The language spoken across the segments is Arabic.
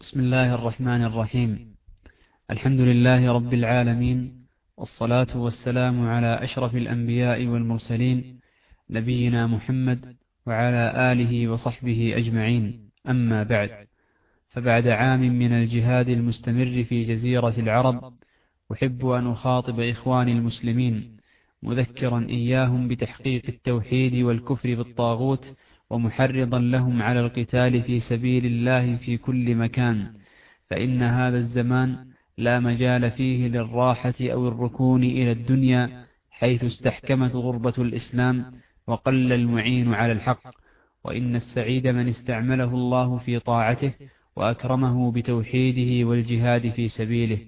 بسم الله الرحمن الرحيم. الحمد لله رب العالمين والصلاة والسلام على أشرف الأنبياء والمرسلين نبينا محمد وعلى آله وصحبه أجمعين. أما بعد فبعد عام من الجهاد المستمر في جزيرة العرب أحب أن أخاطب إخواني المسلمين مذكرا إياهم بتحقيق التوحيد والكفر بالطاغوت ومحرضا لهم على القتال في سبيل الله في كل مكان فإن هذا الزمان لا مجال فيه للراحة أو الركون إلى الدنيا حيث استحكمت غربة الإسلام وقل المعين على الحق وإن السعيد من استعمله الله في طاعته وأكرمه بتوحيده والجهاد في سبيله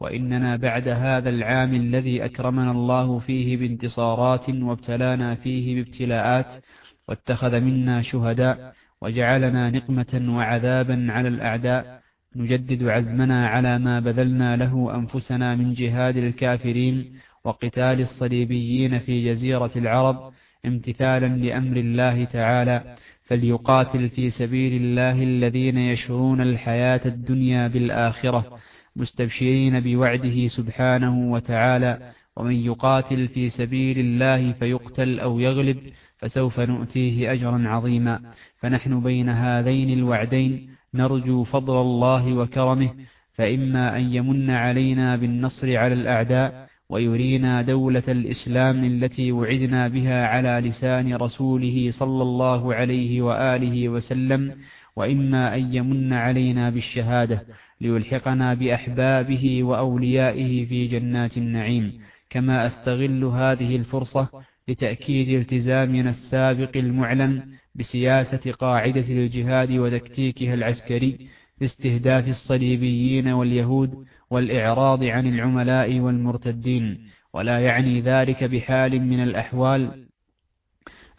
وإننا بعد هذا العام الذي أكرمنا الله فيه بانتصارات وابتلانا فيه بابتلاءات واتخذ منا شهداء وجعلنا نقمة وعذابا على الأعداء. نجدد عزمنا على ما بذلنا له أنفسنا من جهاد الكافرين وقتال الصليبيين في جزيرة العرب امتثالا لأمر الله تعالى. فليقاتل في سبيل الله الذين يشرون الحياة الدنيا بالآخرة مستبشرين بوعده سبحانه وتعالى. ومن يقاتل في سبيل الله فيقتل أو يغلب فسوف نؤتيه أجرا عظيما. فنحن بين هذين الوعدين نرجو فضل الله وكرمه فإما أن يمن علينا بالنصر على الأعداء ويرينا دولة الإسلام التي وعدنا بها على لسان رسوله صلى الله عليه وآله وسلم وإما أن يمن علينا بالشهادة ليلحقنا بأحبابه وأوليائه في جنات النعيم. كما أستغل هذه الفرصة لتأكيد التزامنا السابق المعلن بسياسة قاعدة الجهاد وتكتيكها العسكري لاستهداف الصليبيين واليهود والإعراض عن العملاء والمرتدين. ولا يعني ذلك بحال من الأحوال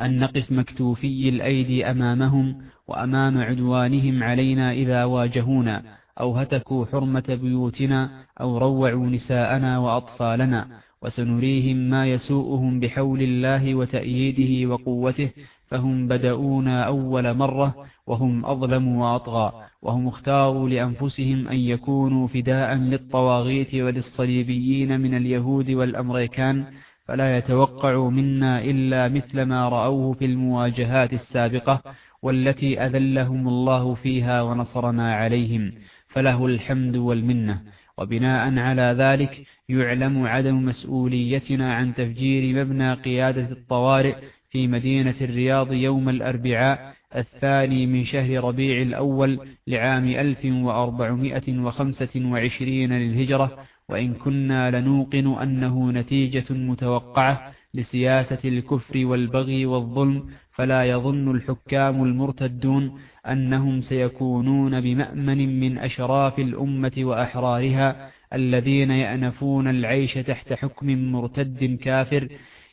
أن نقف مكتوفي الأيدي أمامهم وأمام عدوانهم علينا إذا واجهونا أو هتكوا حرمة بيوتنا أو روعوا نساءنا وأطفالنا. وسنريهم ما يسوءهم بحول الله وتأييده وقوته فهم بدؤونا أول مرة وهم أظلم وأطغى وهم اختاروا لأنفسهم أن يكونوا فداء للطواغيت وللصليبيين من اليهود والأمريكان فلا يتوقع منا إلا مثل ما رأوه في المواجهات السابقة والتي أذلهم الله فيها ونصرنا عليهم فله الحمد والمنة. وبناء على ذلك يعلم عدم مسؤوليتنا عن تفجير مبنى قيادة الطوارئ في مدينة الرياض يوم الأربعاء الثاني من شهر ربيع الأول لعام 1425 للهجرة وإن كنا لنوقن أنه نتيجة متوقعة لسياسة الكفر والبغي والظلم فلا يظن الحكام المرتدون أنهم سيكونون بمأمن من أشراف الأمة وأحرارها الذين يأنفون العيش تحت حكم مرتد كافر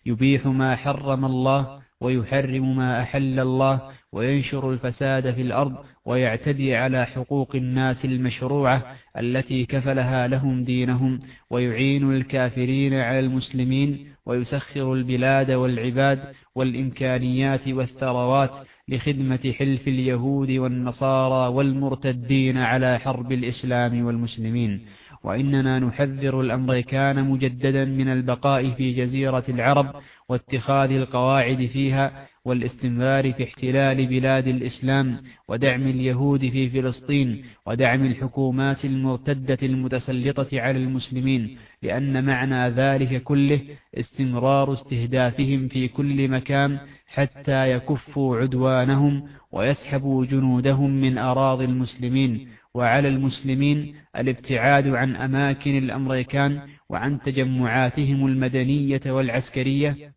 يبيح ما حرم الله ويحرم ما أحل الله وينشر الفساد في الأرض ويعتدي على حقوق الناس المشروعة التي كفلها لهم دينهم ويعين الكافرين على المسلمين ويسخر البلاد والعباد والإمكانيات والثروات لخدمة حلف اليهود والنصارى والمرتدين على حرب الإسلام والمسلمين. وإننا نحذر الأمريكان مجددا من البقاء في جزيرة العرب واتخاذ القواعد فيها والاستمرار في احتلال بلاد الإسلام ودعم اليهود في فلسطين ودعم الحكومات المرتدة المتسلطة على المسلمين لأن معنى ذلك كله استمرار استهدافهم في كل مكان حتى يكفوا عدوانهم ويسحبوا جنودهم من أراضي المسلمين. وعلى المسلمين الابتعاد عن أماكن الأمريكان وعن تجمعاتهم المدنية والعسكرية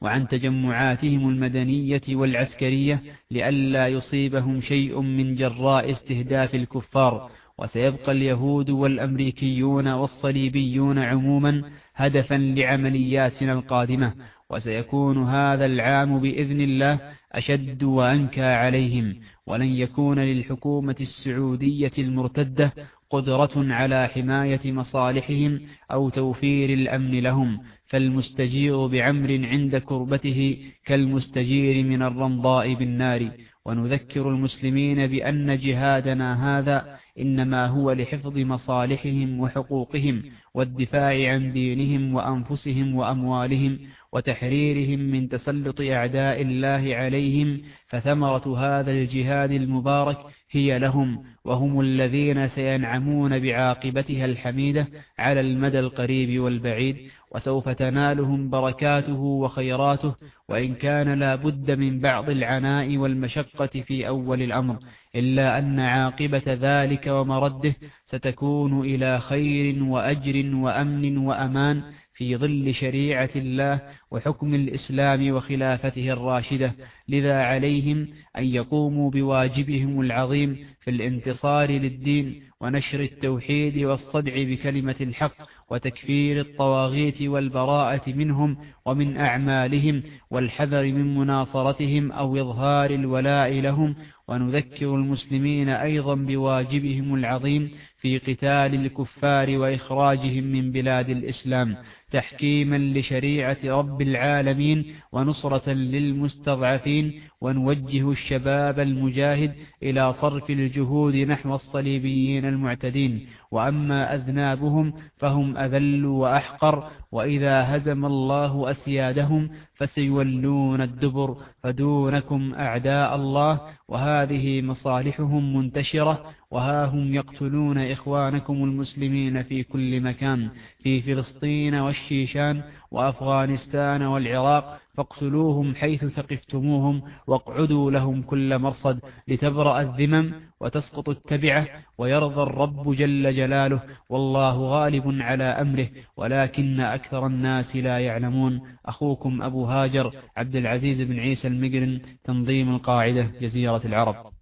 وعن تجمعاتهم المدنية والعسكرية لئلا يصيبهم شيء من جراء استهداف الكفار. وسيبقى اليهود والأمريكيون والصليبيون عموما هدفا لعملياتنا القادمة. وسيكون هذا العام بإذن الله أشد وأنكى عليهم. ولن يكون للحكومة السعودية المرتدة قدرة على حماية مصالحهم أو توفير الأمن لهم فالمستجير بعمر عند كربته كالمستجير من الرمضاء بالنار. ونذكر المسلمين بأن جهادنا هذا إنما هو لحفظ مصالحهم وحقوقهم والدفاع عن دينهم وأنفسهم وأموالهم وتحريرهم من تسلط أعداء الله عليهم فثمرة هذا الجهاد المبارك هي لهم وهم الذين سينعمون بعاقبتها الحميدة على المدى القريب والبعيد وسوف تنالهم بركاته وخيراته وإن كان لا بد من بعض العناء والمشقة في أول الأمر إلا أن عاقبة ذلك ومرده ستكون إلى خير وأجر وأمن وأمان في ظل شريعة الله وحكم الإسلام وخلافته الراشدة لذا عليهم أن يقوموا بواجبهم العظيم في الانتصار للدين ونشر التوحيد والصدع بكلمة الحق وتكفير الطواغيت والبراءة منهم ومن أعمالهم والحذر من مناصرتهم أو إظهار الولاء لهم ونذكر المسلمين أيضا بواجبهم العظيم في قتال الكفار وإخراجهم من بلاد الإسلام تحكيما لشريعة رب العالمين ونصرة للمستضعفين ونوجه الشباب المجاهد إلى صرف الجهود نحو الصليبيين المعتدين وأما أذنابهم فهم أذل وأحقر وإذا هزم الله أسيادهم فسيولون الدبر فدونكم أعداء الله وهذه مصالحهم منتشرة وها هم يقتلون إخوانكم المسلمين في كل مكان في فلسطين والشيشان وأفغانستان والعراق فاقتلوهم حيث ثقفتموهم واقعدوا لهم كل مرصد لتبرأ الذمم وتسقط التبعة ويرضى الرب جل جلاله والله غالب على أمره ولكن أكثر الناس لا يعلمون أخوكم أبو هاجر عبد العزيز بن عيسى المقرن تنظيم القاعدة جزيرة العرب